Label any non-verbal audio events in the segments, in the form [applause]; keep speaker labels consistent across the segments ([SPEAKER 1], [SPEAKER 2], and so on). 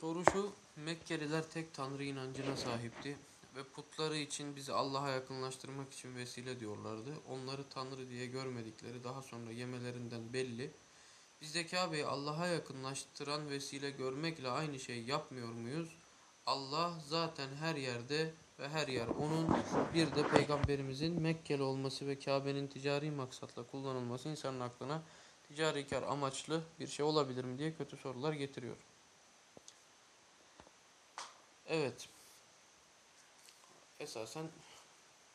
[SPEAKER 1] Soru şu, Mekkeliler tek tanrı inancına sahipti ve putları için bizi Allah'a yakınlaştırmak için vesile diyorlardı. Onları tanrı diye görmedikleri daha sonra yemelerinden belli. Biz de Kabe'yi Allah'a yakınlaştıran vesile görmekle aynı şey yapmıyor muyuz? Allah zaten her yerde ve her yer onun. Bir de peygamberimizin Mekkeli olması ve Kabe'nin ticari maksatla kullanılması insanın aklına ticari kar amaçlı bir şey olabilir mi diye kötü sorular getiriyor. Evet. Esasen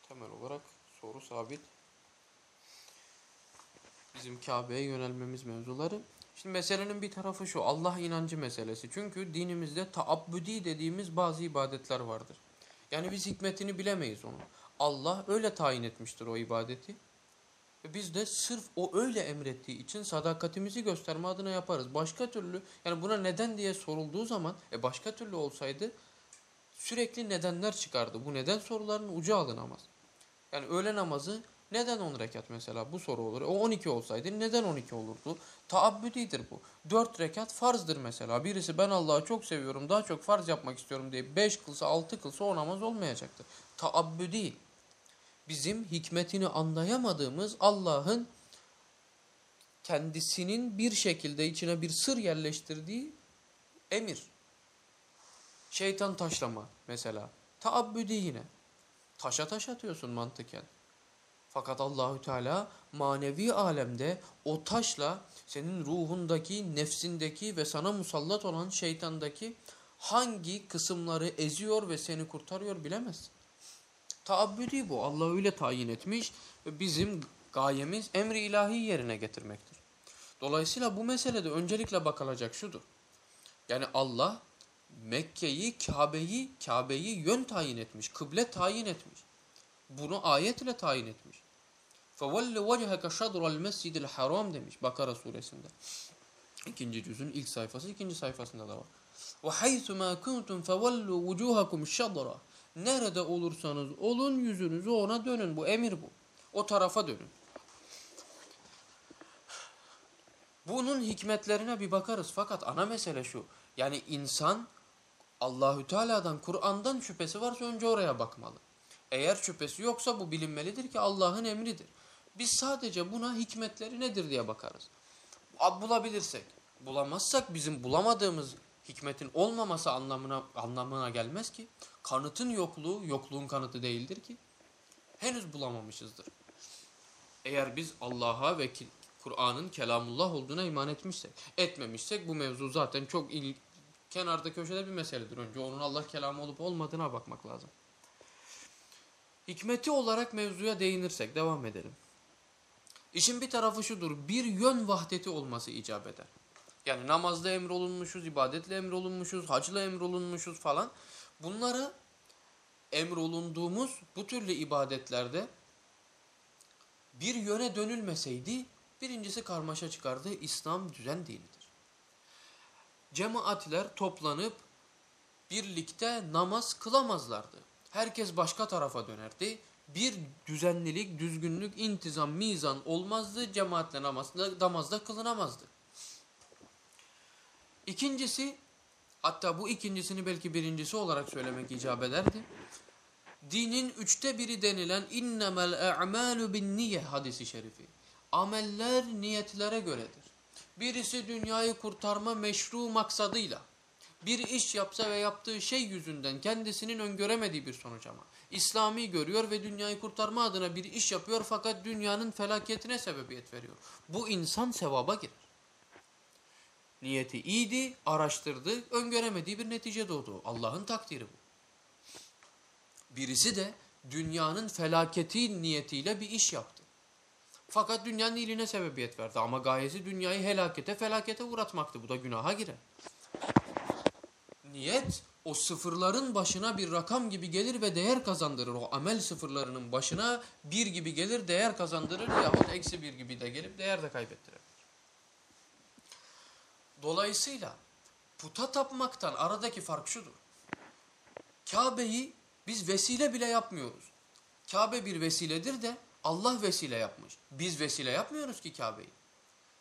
[SPEAKER 1] temel olarak soru sabit. Bizim Kabe'ye yönelmemiz mevzuları. Şimdi meselenin bir tarafı şu Allah inancı meselesi. Çünkü dinimizde taabbüdi dediğimiz bazı ibadetler vardır. Yani biz hikmetini bilemeyiz onu. Allah öyle tayin etmiştir o ibadeti. Ve biz de sırf o öyle emrettiği için sadakatimizi gösterme adına yaparız. Başka türlü yani buna neden diye sorulduğu zaman e başka türlü olsaydı sürekli nedenler çıkardı. Bu neden sorularının ucu alınamaz. Yani öğle namazı neden 10 rekat mesela bu soru olur. O 12 olsaydı neden 12 olurdu? Taabbüdidir bu. 4 rekat farzdır mesela. Birisi ben Allah'ı çok seviyorum daha çok farz yapmak istiyorum diye 5 kılsa 6 kılsa o namaz olmayacaktır. Taabbüdi. Bizim hikmetini anlayamadığımız Allah'ın kendisinin bir şekilde içine bir sır yerleştirdiği emir. Şeytan taşlama mesela. Taabbüdi yine. Taşa taş atıyorsun mantıken. Fakat Allahü Teala manevi alemde o taşla senin ruhundaki, nefsindeki ve sana musallat olan şeytandaki hangi kısımları eziyor ve seni kurtarıyor bilemezsin. Taabbüdi bu. Allah öyle tayin etmiş ve bizim gayemiz emri ilahi yerine getirmektir. Dolayısıyla bu meselede öncelikle bakılacak şudur. Yani Allah Mekke'yi, Kabe'yi, Kabe'yi yön tayin etmiş, kıble tayin etmiş. Bunu ayetle tayin etmiş. فَوَلِّ وَجْهَكَ شَطْرَ الْمَسْجِدِ الْحَرَامِ demiş Bakara suresinde. İkinci cüzün ilk sayfası, ikinci sayfasında da var. وَحَيْثُ مَا كُنْتُمْ فَوَلُّوا وُجُوهَكُمْ شَطْرًا Nerede olursanız olun yüzünüzü ona dönün. Bu emir bu. O tarafa dönün. Bunun hikmetlerine bir bakarız. Fakat ana mesele şu. Yani insan Allahü Teala'dan, Kur'an'dan şüphesi varsa önce oraya bakmalı. Eğer şüphesi yoksa bu bilinmelidir ki Allah'ın emridir. Biz sadece buna hikmetleri nedir diye bakarız. Bulabilirsek, bulamazsak bizim bulamadığımız hikmetin olmaması anlamına anlamına gelmez ki. Kanıtın yokluğu yokluğun kanıtı değildir ki. Henüz bulamamışızdır. Eğer biz Allah'a ve Kur'an'ın kelamullah olduğuna iman etmişsek, etmemişsek bu mevzu zaten çok il, kenarda köşede bir meseledir. Önce onun Allah kelamı olup olmadığına bakmak lazım. Hikmeti olarak mevzuya değinirsek devam edelim. İşin bir tarafı şudur. Bir yön vahdeti olması icap eder. Yani namazda emrolunmuşuz, ibadetle emrolunmuşuz, hacla emrolunmuşuz falan. Bunlara emrolunduğumuz bu türlü ibadetlerde bir yöne dönülmeseydi birincisi karmaşa çıkardı. İslam düzen dinidir. Cemaatler toplanıp birlikte namaz kılamazlardı. Herkes başka tarafa dönerdi. Bir düzenlilik, düzgünlük, intizam, mizan olmazdı. Cemaatle namazda, namazda kılınamazdı. İkincisi, hatta bu ikincisini belki birincisi olarak söylemek icap ederdi. Dinin üçte biri denilen innemel e'malu bin niye hadisi şerifi. Ameller niyetlere göredir. Birisi dünyayı kurtarma meşru maksadıyla bir iş yapsa ve yaptığı şey yüzünden kendisinin öngöremediği bir sonuç ama. İslami görüyor ve dünyayı kurtarma adına bir iş yapıyor fakat dünyanın felaketine sebebiyet veriyor. Bu insan sevaba girer. Niyeti iyiydi, araştırdı, öngöremediği bir netice doğdu. Allah'ın takdiri bu. Birisi de dünyanın felaketi niyetiyle bir iş yaptı. Fakat dünyanın iyiliğine sebebiyet verdi ama gayesi dünyayı helakete, felakete uğratmaktı. Bu da günaha girer. Niyet o sıfırların başına bir rakam gibi gelir ve değer kazandırır. O amel sıfırlarının başına bir gibi gelir, değer kazandırır yahut eksi bir gibi de gelip değer de kaybettirir. Dolayısıyla puta tapmaktan aradaki fark şudur. Kabe'yi biz vesile bile yapmıyoruz. Kabe bir vesiledir de Allah vesile yapmış. Biz vesile yapmıyoruz ki Kabe'yi.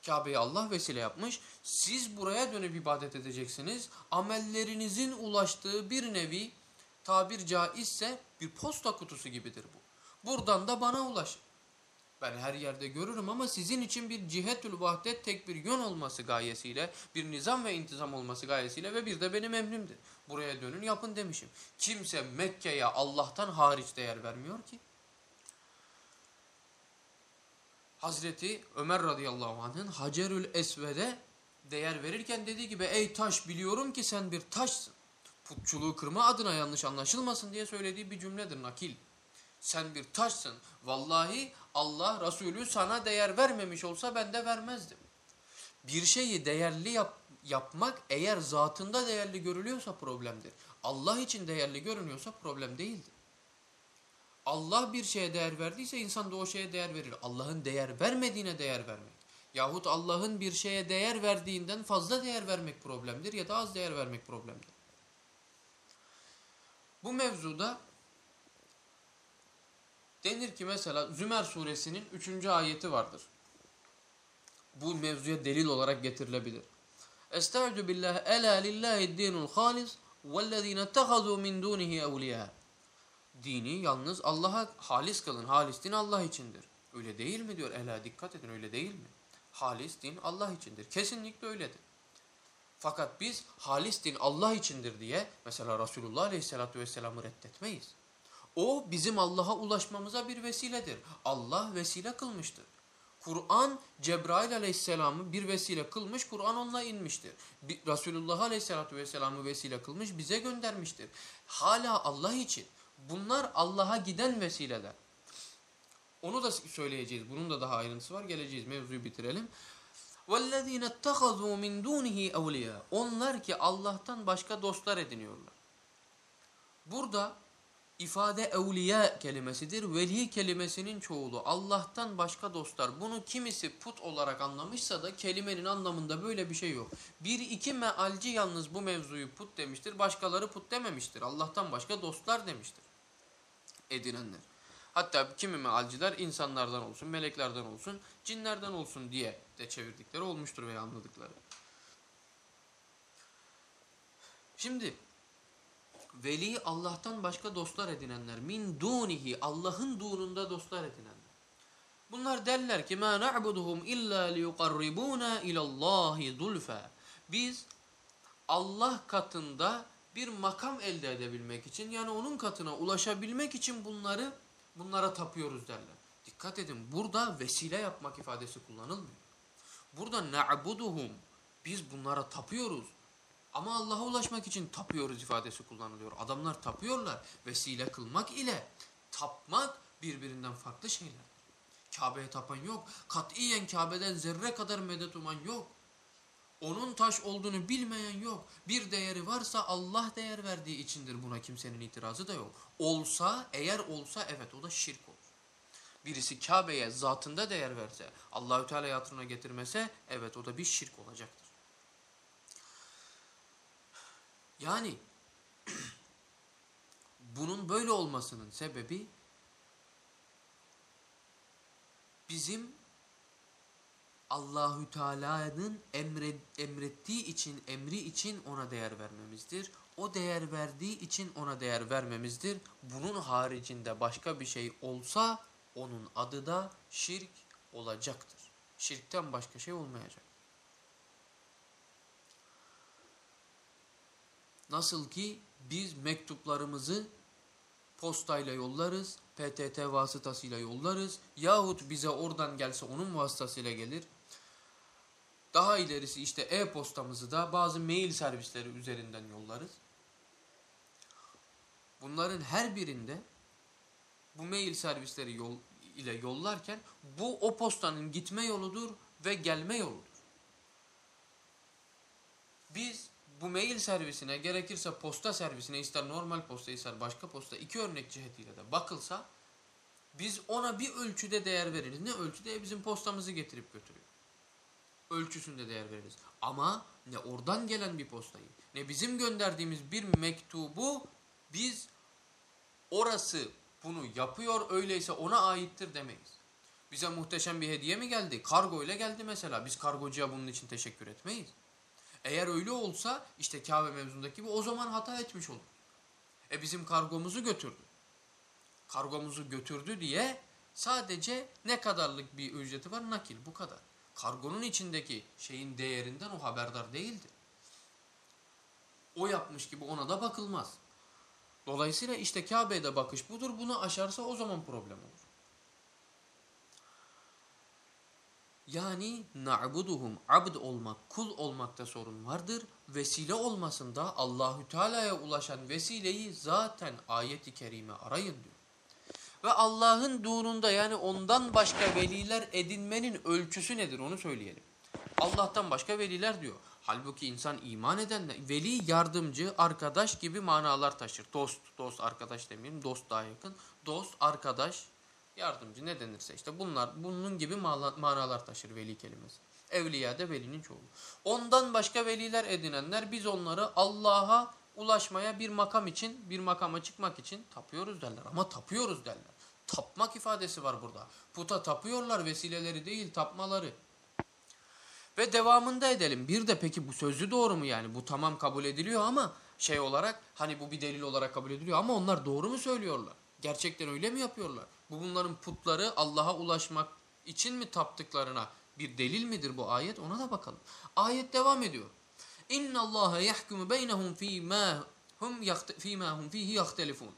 [SPEAKER 1] Kabe'yi Allah vesile yapmış. Siz buraya dönüp ibadet edeceksiniz. Amellerinizin ulaştığı bir nevi tabir caizse bir posta kutusu gibidir bu. Buradan da bana ulaşın. Ben her yerde görürüm ama sizin için bir cihetül vahdet tek bir yön olması gayesiyle, bir nizam ve intizam olması gayesiyle ve bir de benim emrimdir. Buraya dönün yapın demişim. Kimse Mekke'ye Allah'tan hariç değer vermiyor ki. Hazreti Ömer radıyallahu anh'ın Hacerül Esved'e değer verirken dediği gibi ey taş biliyorum ki sen bir taşsın. Putçuluğu kırma adına yanlış anlaşılmasın diye söylediği bir cümledir nakil. Sen bir taşsın. Vallahi Allah Resulü sana değer vermemiş olsa ben de vermezdim. Bir şeyi değerli yap, yapmak eğer zatında değerli görülüyorsa problemdir. Allah için değerli görünüyorsa problem değildir. Allah bir şeye değer verdiyse insan da o şeye değer verir. Allah'ın değer vermediğine değer vermek. Yahut Allah'ın bir şeye değer verdiğinden fazla değer vermek problemdir ya da az değer vermek problemdir. Bu mevzuda denir ki mesela Zümer suresinin 3. ayeti vardır. Bu mevzuya delil olarak getirilebilir. Estaizu billah ela lillahi dinul halis vellezine tehazû min dûnihi evliyâ. Dini yalnız Allah'a halis kılın. Halis din Allah içindir. Öyle değil mi diyor. Ela dikkat edin öyle değil mi? Halis din Allah içindir. Kesinlikle öyledir. Fakat biz halis din Allah içindir diye mesela Resulullah Aleyhisselatü Vesselam'ı reddetmeyiz. O bizim Allah'a ulaşmamıza bir vesiledir. Allah vesile kılmıştır. Kur'an Cebrail Aleyhisselam'ı bir vesile kılmış, Kur'an onunla inmiştir. Resulullah Aleyhisselatü Vesselam'ı vesile kılmış, bize göndermiştir. Hala Allah için Bunlar Allah'a giden vesileler. Onu da söyleyeceğiz. Bunun da daha ayrıntısı var. Geleceğiz. Mevzuyu bitirelim. وَالَّذ۪ينَ اتَّخَذُوا مِنْ دُونِهِ اَوْلِيَا Onlar ki Allah'tan başka dostlar ediniyorlar. Burada ifade evliya kelimesidir. Veli kelimesinin çoğulu. Allah'tan başka dostlar. Bunu kimisi put olarak anlamışsa da kelimenin anlamında böyle bir şey yok. Bir iki mealci yalnız bu mevzuyu put demiştir. Başkaları put dememiştir. Allah'tan başka dostlar demiştir. Edinenler. Hatta kimi mealciler insanlardan olsun, meleklerden olsun, cinlerden olsun diye de çevirdikleri olmuştur veya anladıkları. Şimdi veli Allah'tan başka dostlar edinenler, min dunihi Allah'ın dununda dostlar edinenler. Bunlar derler ki ma na'buduhum illa liyuqarribuna ilallahi zulfa. Biz Allah katında bir makam elde edebilmek için yani onun katına ulaşabilmek için bunları bunlara tapıyoruz derler. Dikkat edin burada vesile yapmak ifadesi kullanılmıyor. Burada na'buduhum biz bunlara tapıyoruz. Ama Allah'a ulaşmak için tapıyoruz ifadesi kullanılıyor. Adamlar tapıyorlar. Vesile kılmak ile tapmak birbirinden farklı şeyler. Kabe'ye tapan yok. Katiyen Kabe'den zerre kadar medet uman yok. Onun taş olduğunu bilmeyen yok. Bir değeri varsa Allah değer verdiği içindir buna kimsenin itirazı da yok. Olsa eğer olsa evet o da şirk olur. Birisi Kabe'ye zatında değer verse, Allahü Teala hatırına getirmese evet o da bir şirk olacaktır. Yani [clears throat] bunun böyle olmasının sebebi bizim Allahü Teala'nın emred, emrettiği için, emri için ona değer vermemizdir. O değer verdiği için ona değer vermemizdir. Bunun haricinde başka bir şey olsa onun adı da şirk olacaktır. Şirkten başka şey olmayacak. Nasıl ki biz mektuplarımızı postayla yollarız, PTT vasıtasıyla yollarız yahut bize oradan gelse onun vasıtasıyla gelir. Daha ilerisi işte e-postamızı da bazı mail servisleri üzerinden yollarız. Bunların her birinde bu mail servisleri yol, ile yollarken bu o postanın gitme yoludur ve gelme yoludur. Biz bu mail servisine gerekirse posta servisine ister normal posta ister başka posta iki örnek cihetiyle de bakılsa biz ona bir ölçüde değer veririz. Ne ölçüde? Bizim postamızı getirip götürüyor. Ölçüsünde değer veririz. Ama ne oradan gelen bir postayı ne bizim gönderdiğimiz bir mektubu biz orası bunu yapıyor öyleyse ona aittir demeyiz. Bize muhteşem bir hediye mi geldi? Kargo ile geldi mesela. Biz kargocuya bunun için teşekkür etmeyiz. Eğer öyle olsa işte Kabe mevzundaki gibi o zaman hata etmiş olur. E bizim kargomuzu götürdü. Kargomuzu götürdü diye sadece ne kadarlık bir ücreti var? Nakil bu kadar. Kargonun içindeki şeyin değerinden o haberdar değildi. O yapmış gibi ona da bakılmaz. Dolayısıyla işte Kabe'de bakış budur. Bunu aşarsa o zaman problem olur. Yani na'buduhum abd olmak, kul olmakta sorun vardır. Vesile olmasında Allahü Teala'ya ulaşan vesileyi zaten ayet-i kerime arayın diyor. Ve Allah'ın dununda yani ondan başka veliler edinmenin ölçüsü nedir onu söyleyelim. Allah'tan başka veliler diyor. Halbuki insan iman eden veli yardımcı, arkadaş gibi manalar taşır. Dost, dost, arkadaş demeyelim, dost daha yakın. Dost, arkadaş, yardımcı ne denirse işte bunlar bunun gibi manalar taşır veli kelimesi. Evliya da velinin çoğu. Ondan başka veliler edinenler biz onları Allah'a ulaşmaya bir makam için, bir makama çıkmak için tapıyoruz derler. Ama tapıyoruz derler. Tapmak ifadesi var burada. Puta tapıyorlar vesileleri değil tapmaları. Ve devamında edelim. Bir de peki bu sözlü doğru mu yani? Bu tamam kabul ediliyor ama şey olarak hani bu bir delil olarak kabul ediliyor ama onlar doğru mu söylüyorlar? Gerçekten öyle mi yapıyorlar? Bu bunların putları Allah'a ulaşmak için mi taptıklarına bir delil midir bu ayet? Ona da bakalım. Ayet devam ediyor. İnna Allaha yahkumu beynehum fîmâ hum fîmâ hum fîhî yahtelifûn.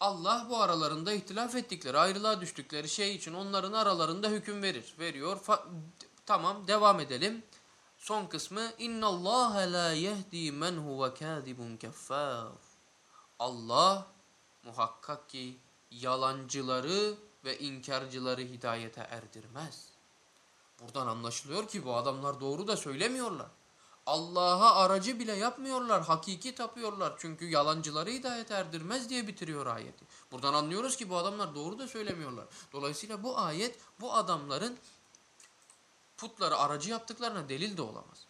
[SPEAKER 1] Allah bu aralarında ihtilaf ettikleri, ayrılığa düştükleri şey için onların aralarında hüküm verir. Veriyor. Fa tamam devam edelim. Son kısmı İnna Allah la yehdi men huve kâzibun keffâr. Allah muhakkak ki yalancıları ve inkarcıları hidayete erdirmez. Buradan anlaşılıyor ki bu adamlar doğru da söylemiyorlar. Allah'a aracı bile yapmıyorlar. Hakiki tapıyorlar. Çünkü yalancıları hidayet erdirmez diye bitiriyor ayeti. Buradan anlıyoruz ki bu adamlar doğru da söylemiyorlar. Dolayısıyla bu ayet bu adamların putları aracı yaptıklarına delil de olamaz.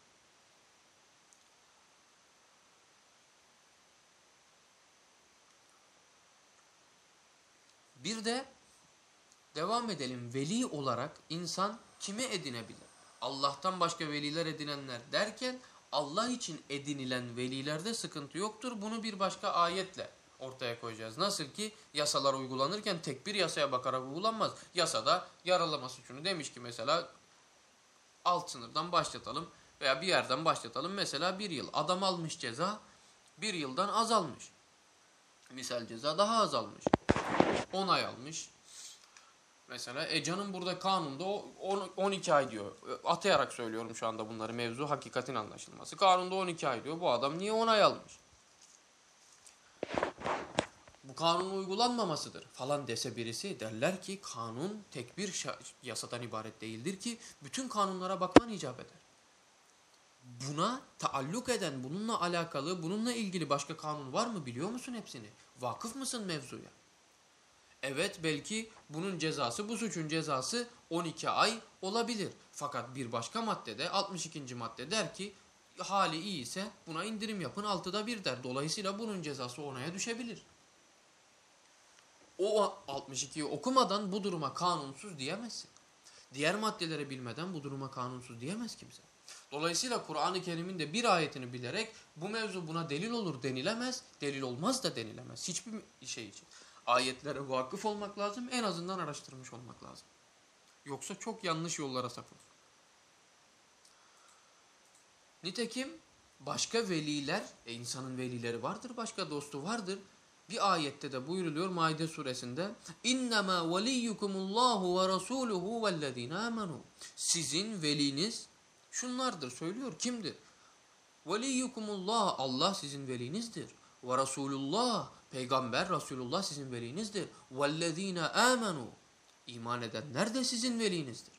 [SPEAKER 1] Bir de devam edelim. Veli olarak insan kimi edinebilir? Allah'tan başka veliler edinenler derken Allah için edinilen velilerde sıkıntı yoktur. Bunu bir başka ayetle ortaya koyacağız. Nasıl ki yasalar uygulanırken tek bir yasaya bakarak uygulanmaz. Yasada yaralama suçunu demiş ki mesela alt sınırdan başlatalım veya bir yerden başlatalım. Mesela bir yıl adam almış ceza bir yıldan azalmış. Misal ceza daha azalmış. 10 ay almış. Mesela e canım burada kanunda 12 ay diyor. Atayarak söylüyorum şu anda bunları mevzu hakikatin anlaşılması. Kanunda 12 ay diyor. Bu adam niye 10 ay almış? Bu kanun uygulanmamasıdır falan dese birisi derler ki kanun tek bir yasadan ibaret değildir ki bütün kanunlara bakman icap eder. Buna taalluk eden, bununla alakalı, bununla ilgili başka kanun var mı biliyor musun hepsini? Vakıf mısın mevzuya? Evet belki bunun cezası, bu suçun cezası 12 ay olabilir. Fakat bir başka maddede 62. madde der ki hali iyi ise buna indirim yapın 6'da 1 der. Dolayısıyla bunun cezası onaya düşebilir. O 62'yi okumadan bu duruma kanunsuz diyemezsin. Diğer maddeleri bilmeden bu duruma kanunsuz diyemez kimse. Dolayısıyla Kur'an-ı Kerim'in de bir ayetini bilerek bu mevzu buna delil olur denilemez, delil olmaz da denilemez hiçbir şey için ayetlere vakıf olmak lazım. En azından araştırmış olmak lazım. Yoksa çok yanlış yollara sapılır. Nitekim başka veliler, e insanın velileri vardır, başka dostu vardır. Bir ayette de buyuruluyor Maide suresinde İnnemâ veliyyukumullahu ve rasûluhu vellezîne âmenû Sizin veliniz şunlardır söylüyor. Kimdir? Veliyyukumullah Allah sizin velinizdir. Ve Resulullah Peygamber Resulullah sizin velinizdir. وَالَّذ۪ينَ آمَنُوا İman edenler de sizin velinizdir.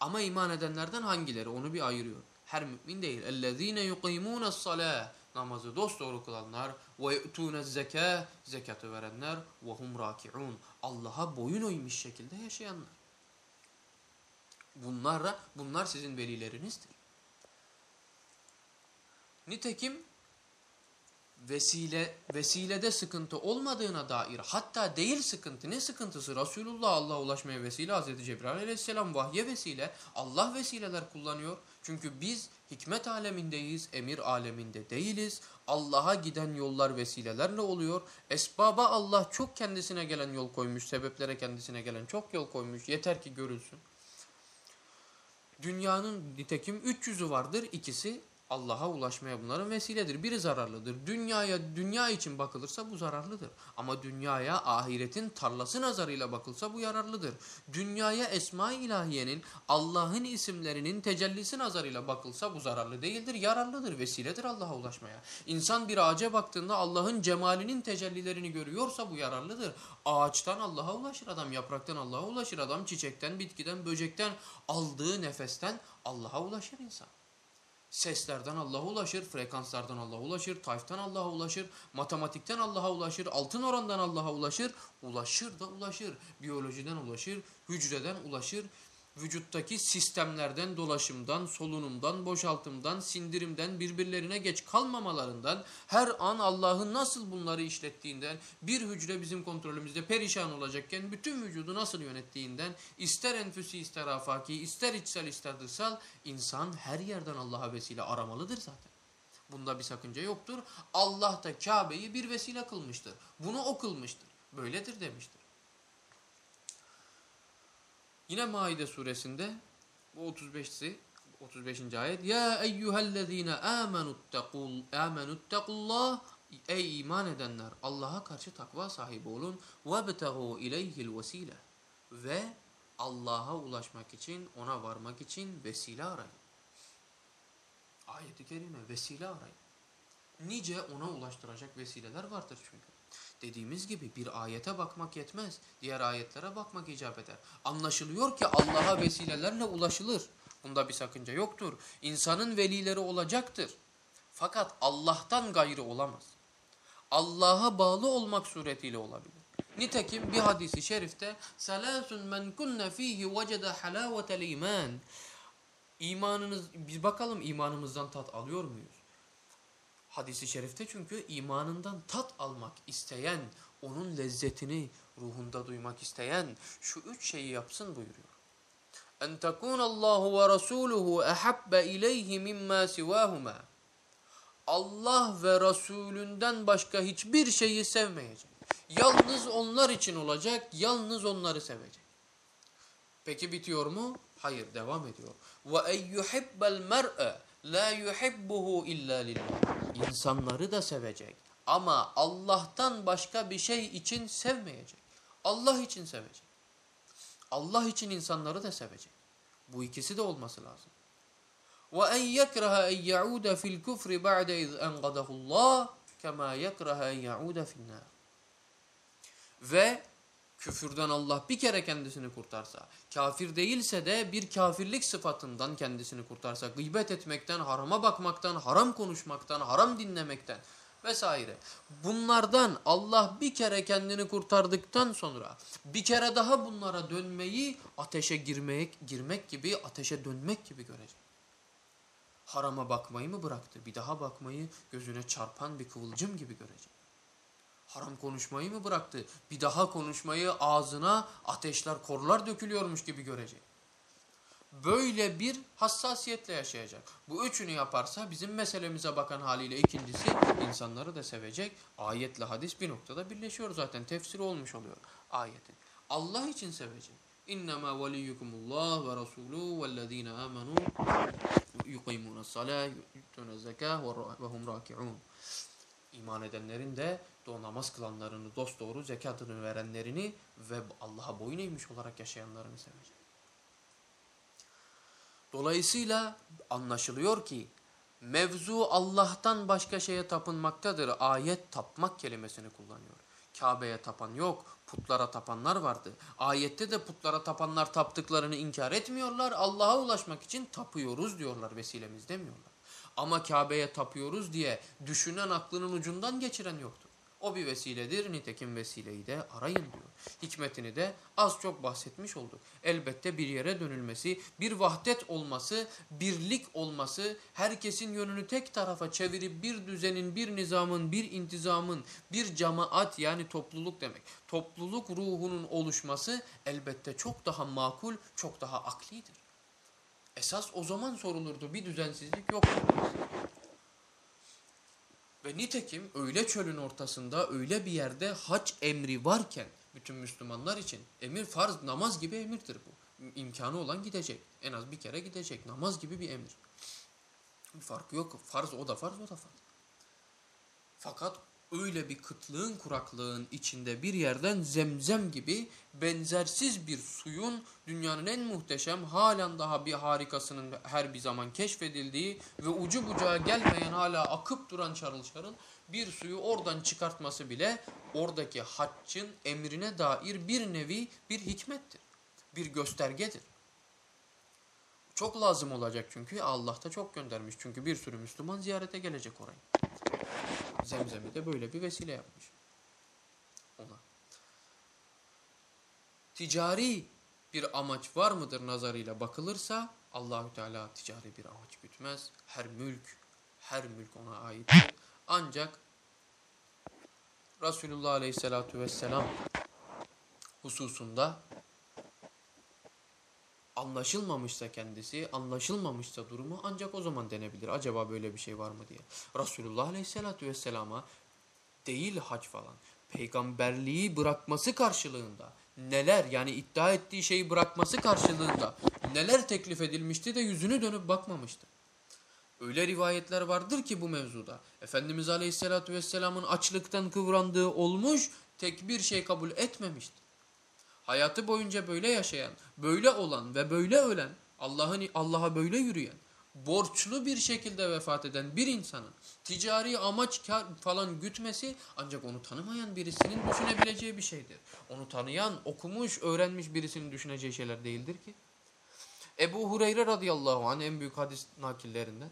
[SPEAKER 1] Ama iman edenlerden hangileri onu bir ayırıyor. Her mümin değil. اَلَّذ۪ينَ يُقِيمُونَ الصَّلَاةِ Namazı dosdoğru kılanlar وَيُؤْتُونَ الزَّكَاةِ Zekatı verenler وَهُمْ رَاكِعُونَ Allah'a boyun eğmiş şekilde yaşayanlar. Bunlar, bunlar sizin velilerinizdir. Nitekim vesile vesilede sıkıntı olmadığına dair hatta değil sıkıntı ne sıkıntısı Resulullah Allah'a ulaşmaya vesile Hazreti Cebrail aleyhisselam vahye vesile Allah vesileler kullanıyor. Çünkü biz hikmet alemindeyiz emir aleminde değiliz. Allah'a giden yollar vesilelerle oluyor. Esbaba Allah çok kendisine gelen yol koymuş sebeplere kendisine gelen çok yol koymuş yeter ki görülsün. Dünyanın nitekim üç yüzü vardır ikisi Allah'a ulaşmaya bunların vesiledir. Biri zararlıdır. Dünyaya dünya için bakılırsa bu zararlıdır. Ama dünyaya ahiretin tarlası nazarıyla bakılsa bu yararlıdır. Dünyaya esma-i ilahiyenin Allah'ın isimlerinin tecellisi nazarıyla bakılsa bu zararlı değildir. Yararlıdır. Vesiledir Allah'a ulaşmaya. İnsan bir ağaca baktığında Allah'ın cemalinin tecellilerini görüyorsa bu yararlıdır. Ağaçtan Allah'a ulaşır adam. Yapraktan Allah'a ulaşır adam. Çiçekten, bitkiden, böcekten aldığı nefesten Allah'a ulaşır insan. Seslerden Allah'a ulaşır, frekanslardan Allah'a ulaşır, tayftan Allah'a ulaşır, matematikten Allah'a ulaşır, altın orandan Allah'a ulaşır, ulaşır da ulaşır, biyolojiden ulaşır, hücreden ulaşır, vücuttaki sistemlerden, dolaşımdan, solunumdan, boşaltımdan, sindirimden, birbirlerine geç kalmamalarından, her an Allah'ın nasıl bunları işlettiğinden, bir hücre bizim kontrolümüzde perişan olacakken bütün vücudu nasıl yönettiğinden, ister enfüsi ister afaki, ister içsel ister dışsal, insan her yerden Allah'a vesile aramalıdır zaten. Bunda bir sakınca yoktur. Allah da Kabe'yi bir vesile kılmıştır. Bunu o kılmıştır. Böyledir demiştir. Yine Maide suresinde bu 35'si 35. ayet. Ya eyyühellezine amenuttekul amenuttekullah Ey iman edenler Allah'a karşı takva sahibi olun ve betegu ileyhil vesile ve Allah'a ulaşmak için ona varmak için vesile arayın. Ayet-i kerime vesile arayın. Nice ona ulaştıracak vesileler vardır çünkü. Dediğimiz gibi bir ayete bakmak yetmez. Diğer ayetlere bakmak icap eder. Anlaşılıyor ki Allah'a vesilelerle ulaşılır. Bunda bir sakınca yoktur. İnsanın velileri olacaktır. Fakat Allah'tan gayrı olamaz. Allah'a bağlı olmak suretiyle olabilir. Nitekim bir hadisi şerifte selasun men kunne fihi vecede halavetel iman. İmanınız biz bakalım imanımızdan tat alıyor muyuz? Hadisi şerifte çünkü imanından tat almak isteyen, onun lezzetini ruhunda duymak isteyen şu üç şeyi yapsın buyuruyor. En tekunallahu ve rasuluhu ehabbe ileyhi mimma sivahuma. Allah ve Resulünden başka hiçbir şeyi sevmeyecek. Yalnız onlar için olacak, yalnız onları sevecek. Peki bitiyor mu? Hayır, devam ediyor. Ve en yuhibbel mer'e la yuhibbuhu illa lillah İnsanları da sevecek ama Allah'tan başka bir şey için sevmeyecek. Allah için sevecek. Allah için insanları da sevecek. Bu ikisi de olması lazım. وَاَنْ يَكْرَهَ اَنْ يَعُودَ فِي الْكُفْرِ بَعْدَ اِذْ اَنْقَدَهُ اللّٰهِ كَمَا يَكْرَهَ اَنْ يَعُودَ فِي النَّارِ Ve küfürden Allah bir kere kendisini kurtarsa, kafir değilse de bir kafirlik sıfatından kendisini kurtarsa, gıybet etmekten, harama bakmaktan, haram konuşmaktan, haram dinlemekten vesaire. Bunlardan Allah bir kere kendini kurtardıktan sonra bir kere daha bunlara dönmeyi ateşe girmek, girmek gibi, ateşe dönmek gibi görecek. Harama bakmayı mı bıraktı? Bir daha bakmayı gözüne çarpan bir kıvılcım gibi görecek. Haram konuşmayı mı bıraktı? Bir daha konuşmayı ağzına ateşler, korlar dökülüyormuş gibi görecek. Böyle bir hassasiyetle yaşayacak. Bu üçünü yaparsa bizim meselemize bakan haliyle ikincisi insanları da sevecek. Ayetle hadis bir noktada birleşiyor zaten. Tefsiri olmuş oluyor ayetin. Allah için sevecek. İnnemâ veliyyukumullah ve rasûlû vellezîne âmenû yuqimûne salâh yu'tûne zekâh ve hum râki'ûn. İman edenlerin de o namaz kılanlarını, dosdoğru zekatını verenlerini ve Allah'a boyun eğmiş olarak yaşayanlarını sevecek. Dolayısıyla anlaşılıyor ki mevzu Allah'tan başka şeye tapınmaktadır. Ayet tapmak kelimesini kullanıyor. Kabe'ye tapan yok, putlara tapanlar vardı. Ayette de putlara tapanlar taptıklarını inkar etmiyorlar. Allah'a ulaşmak için tapıyoruz diyorlar, vesilemiz demiyorlar. Ama Kabe'ye tapıyoruz diye düşünen aklının ucundan geçiren yoktur. O bir vesiledir. Nitekim vesileyi de arayın diyor. Hikmetini de az çok bahsetmiş olduk. Elbette bir yere dönülmesi, bir vahdet olması, birlik olması, herkesin yönünü tek tarafa çevirip bir düzenin, bir nizamın, bir intizamın, bir cemaat yani topluluk demek. Topluluk ruhunun oluşması elbette çok daha makul, çok daha aklidir. Esas o zaman sorulurdu. Bir düzensizlik yok. Ve nitekim öyle çölün ortasında öyle bir yerde hac emri varken bütün Müslümanlar için emir farz namaz gibi emirdir bu. İmkanı olan gidecek. En az bir kere gidecek. Namaz gibi bir emir. Bir farkı yok. Farz o da farz o da farz. Fakat öyle bir kıtlığın kuraklığın içinde bir yerden zemzem gibi benzersiz bir suyun dünyanın en muhteşem halen daha bir harikasının her bir zaman keşfedildiği ve ucu bucağı gelmeyen hala akıp duran çarıl çarıl bir suyu oradan çıkartması bile oradaki haccın emrine dair bir nevi bir hikmettir. Bir göstergedir. Çok lazım olacak çünkü Allah da çok göndermiş. Çünkü bir sürü Müslüman ziyarete gelecek orayı. Zemzem'i de böyle bir vesile yapmış. Ona. Ticari bir amaç var mıdır nazarıyla bakılırsa Allahü Teala ticari bir amaç gütmez. Her mülk, her mülk ona aittir. Ancak Resulullah Aleyhisselatü Vesselam hususunda anlaşılmamışsa kendisi, anlaşılmamışsa durumu ancak o zaman denebilir. Acaba böyle bir şey var mı diye. Resulullah Aleyhisselatü Vesselam'a değil hac falan, peygamberliği bırakması karşılığında neler yani iddia ettiği şeyi bırakması karşılığında neler teklif edilmişti de yüzünü dönüp bakmamıştı. Öyle rivayetler vardır ki bu mevzuda. Efendimiz Aleyhisselatü Vesselam'ın açlıktan kıvrandığı olmuş, tek bir şey kabul etmemişti hayatı boyunca böyle yaşayan, böyle olan ve böyle ölen, Allah'ın Allah'a böyle yürüyen, borçlu bir şekilde vefat eden bir insanın ticari amaç falan gütmesi ancak onu tanımayan birisinin düşünebileceği bir şeydir. Onu tanıyan, okumuş, öğrenmiş birisinin düşüneceği şeyler değildir ki. Ebu Hureyre radıyallahu anh en büyük hadis nakillerinden.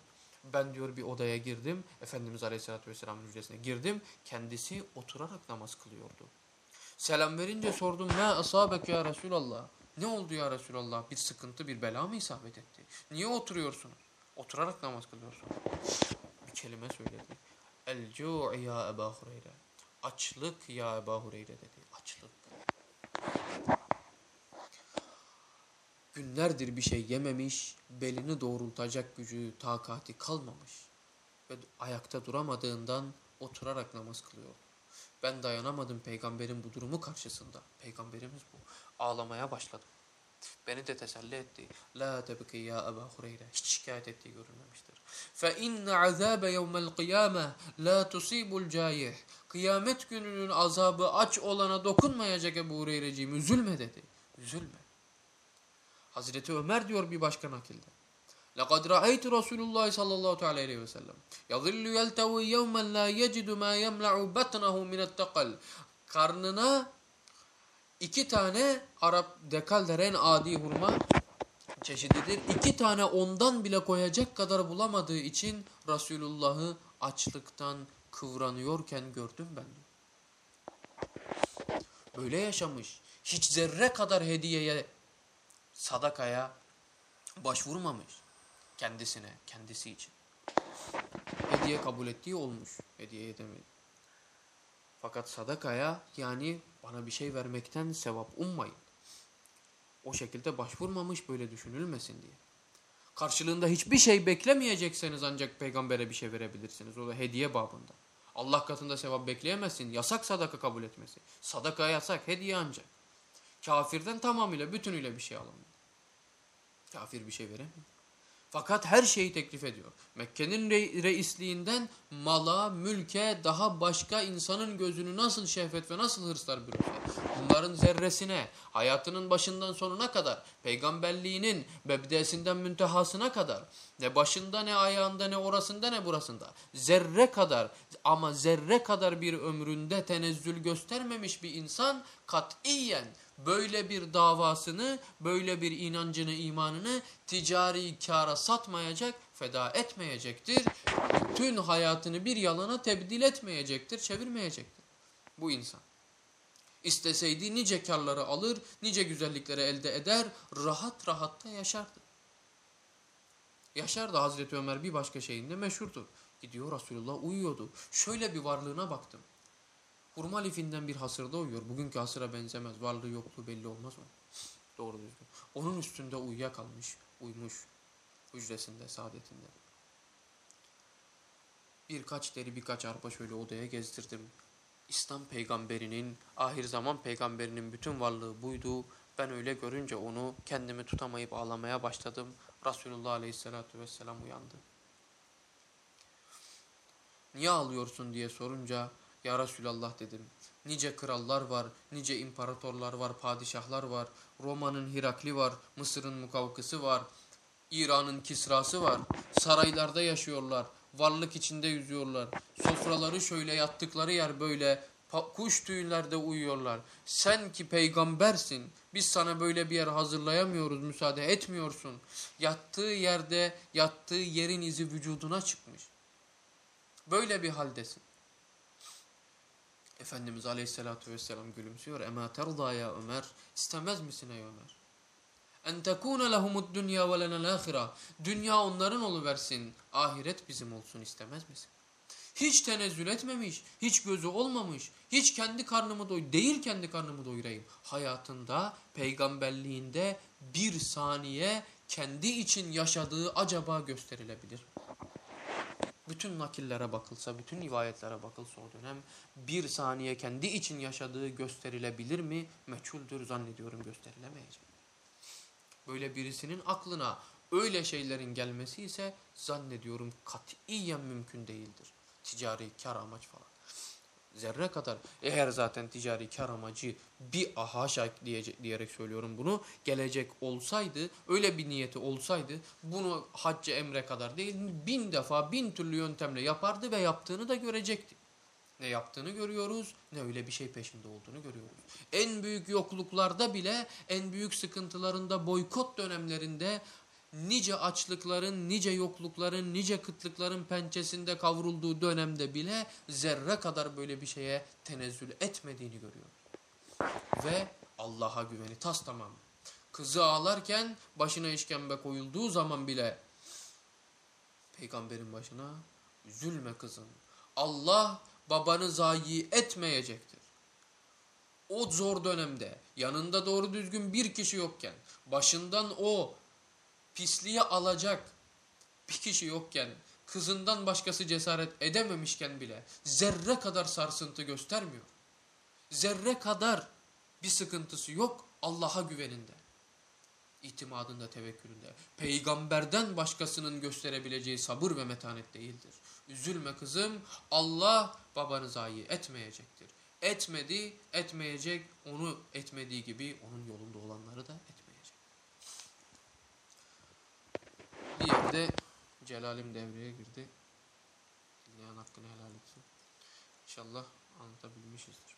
[SPEAKER 1] Ben diyor bir odaya girdim. Efendimiz aleyhissalatü vesselamın hücresine girdim. Kendisi oturarak namaz kılıyordu. Selam verince sordum ne asabek ya Resulallah. Ne oldu ya Resulallah? Bir sıkıntı, bir bela mı isabet etti? Niye oturuyorsunuz? Oturarak namaz kılıyorsunuz. Bir kelime söyledi. El-cu'i ya Ebu Hureyre. Açlık ya Ebu Hureyre dedi. Açlık. Günlerdir bir şey yememiş, belini doğrultacak gücü, takati kalmamış. Ve ayakta duramadığından oturarak namaz kılıyordu. Ben dayanamadım peygamberin bu durumu karşısında. Peygamberimiz bu. Ağlamaya başladım. Beni de teselli etti. La tebki ya Ebu Hureyre. Hiç şikayet ettiği görülmemiştir. Fe inne azabe yevmel kıyame la tusibul cayih. Kıyamet gününün azabı aç olana dokunmayacak Ebu Hureyreciğim. Üzülme dedi. Üzülme. Hazreti Ömer diyor bir başka nakilde. لقد رأيت رسول الله صلى الله عليه وسلم يظل يلتوي يوما لا يجد ما يملع بطنه من التقل karnına iki tane Arap dekalder en adi hurma çeşididir. İki tane ondan bile koyacak kadar bulamadığı için Resulullah'ı açlıktan kıvranıyorken gördüm ben. Böyle yaşamış. Hiç zerre kadar hediyeye, sadakaya başvurmamış kendisine, kendisi için. Hediye kabul ettiği olmuş. Hediye edemedi. Fakat sadakaya yani bana bir şey vermekten sevap ummayın. O şekilde başvurmamış böyle düşünülmesin diye. Karşılığında hiçbir şey beklemeyecekseniz ancak peygambere bir şey verebilirsiniz. O da hediye babında. Allah katında sevap bekleyemezsin. Yasak sadaka kabul etmesi. Sadaka yasak, hediye ancak. Kafirden tamamıyla, bütünüyle bir şey alamıyor. Kafir bir şey veremiyor. Fakat her şeyi teklif ediyor. Mekke'nin re reisliğinden mala, mülke, daha başka insanın gözünü nasıl şehvet ve nasıl hırslar bürüse. Bunların zerresine, hayatının başından sonuna kadar, peygamberliğinin mebdesinden müntehasına kadar, ne başında ne ayağında ne orasında ne burasında, zerre kadar ama zerre kadar bir ömründe tenezzül göstermemiş bir insan katiyen böyle bir davasını, böyle bir inancını, imanını ticari kara satmayacak, feda etmeyecektir. Bütün hayatını bir yalana tebdil etmeyecektir, çevirmeyecektir. bu insan. İsteseydi nice karları alır, nice güzellikleri elde eder, rahat rahat da yaşardı. Yaşardı Hazreti Ömer bir başka şeyinde meşhurdur. Gidiyor Resulullah uyuyordu. Şöyle bir varlığına baktım. Hurma lifinden bir hasırda uyuyor. Bugünkü hasıra benzemez. Varlığı yokluğu belli olmaz mı? [laughs] Doğru düzgün. Onun üstünde uyuyakalmış, uymuş hücresinde, saadetinde. Birkaç deri birkaç arpa şöyle odaya gezdirdim. İslam peygamberinin, ahir zaman peygamberinin bütün varlığı buydu. Ben öyle görünce onu kendimi tutamayıp ağlamaya başladım. Resulullah aleyhissalatu vesselam uyandı. Niye ağlıyorsun diye sorunca ya Resulallah dedim. Nice krallar var, nice imparatorlar var, padişahlar var. Roma'nın Hirakli var, Mısır'ın Mukavkısı var. İran'ın Kisrası var. Saraylarda yaşıyorlar. Varlık içinde yüzüyorlar. Sofraları şöyle yattıkları yer böyle. Kuş tüylerde uyuyorlar. Sen ki peygambersin. Biz sana böyle bir yer hazırlayamıyoruz. Müsaade etmiyorsun. Yattığı yerde yattığı yerin izi vücuduna çıkmış. Böyle bir haldesin. Efendimiz Aleyhisselatü Vesselam gülümsüyor. Ema terda ya Ömer. İstemez misin ey Ömer? En tekune lehumud dünya ve lenel ahira. Dünya onların oluversin. Ahiret bizim olsun istemez misin? Hiç tenezzül etmemiş, hiç gözü olmamış, hiç kendi karnımı doy değil kendi karnımı doyurayım. Hayatında, peygamberliğinde bir saniye kendi için yaşadığı acaba gösterilebilir mi? Bütün nakillere bakılsa, bütün rivayetlere bakılsa o dönem bir saniye kendi için yaşadığı gösterilebilir mi? Meçhuldür zannediyorum gösterilemeyecek. Böyle birisinin aklına öyle şeylerin gelmesi ise zannediyorum katiyen mümkün değildir. Ticari kar amaç falan zerre kadar eğer zaten ticari kar amacı bir ahaşa diyecek, diyerek söylüyorum bunu gelecek olsaydı öyle bir niyeti olsaydı bunu hacca emre kadar değil bin defa bin türlü yöntemle yapardı ve yaptığını da görecekti. Ne yaptığını görüyoruz ne öyle bir şey peşinde olduğunu görüyoruz. En büyük yokluklarda bile en büyük sıkıntılarında boykot dönemlerinde nice açlıkların, nice yoklukların, nice kıtlıkların pençesinde kavrulduğu dönemde bile zerre kadar böyle bir şeye tenezzül etmediğini görüyoruz. Ve Allah'a güveni tas tamam. Kızı ağlarken başına işkembe koyulduğu zaman bile peygamberin başına üzülme kızım. Allah babanı zayi etmeyecektir. O zor dönemde yanında doğru düzgün bir kişi yokken başından o pisliği alacak bir kişi yokken, kızından başkası cesaret edememişken bile zerre kadar sarsıntı göstermiyor. Zerre kadar bir sıkıntısı yok Allah'a güveninde. İtimadında, tevekkülünde. Peygamberden başkasının gösterebileceği sabır ve metanet değildir. Üzülme kızım, Allah babanı zayi etmeyecektir. Etmedi, etmeyecek, onu etmediği gibi onun yolunda olanları da etmeyecek. Bir yerde Celalim devreye girdi. Dinleyen hakkını helal etsin. İnşallah anlatabilmişizdir.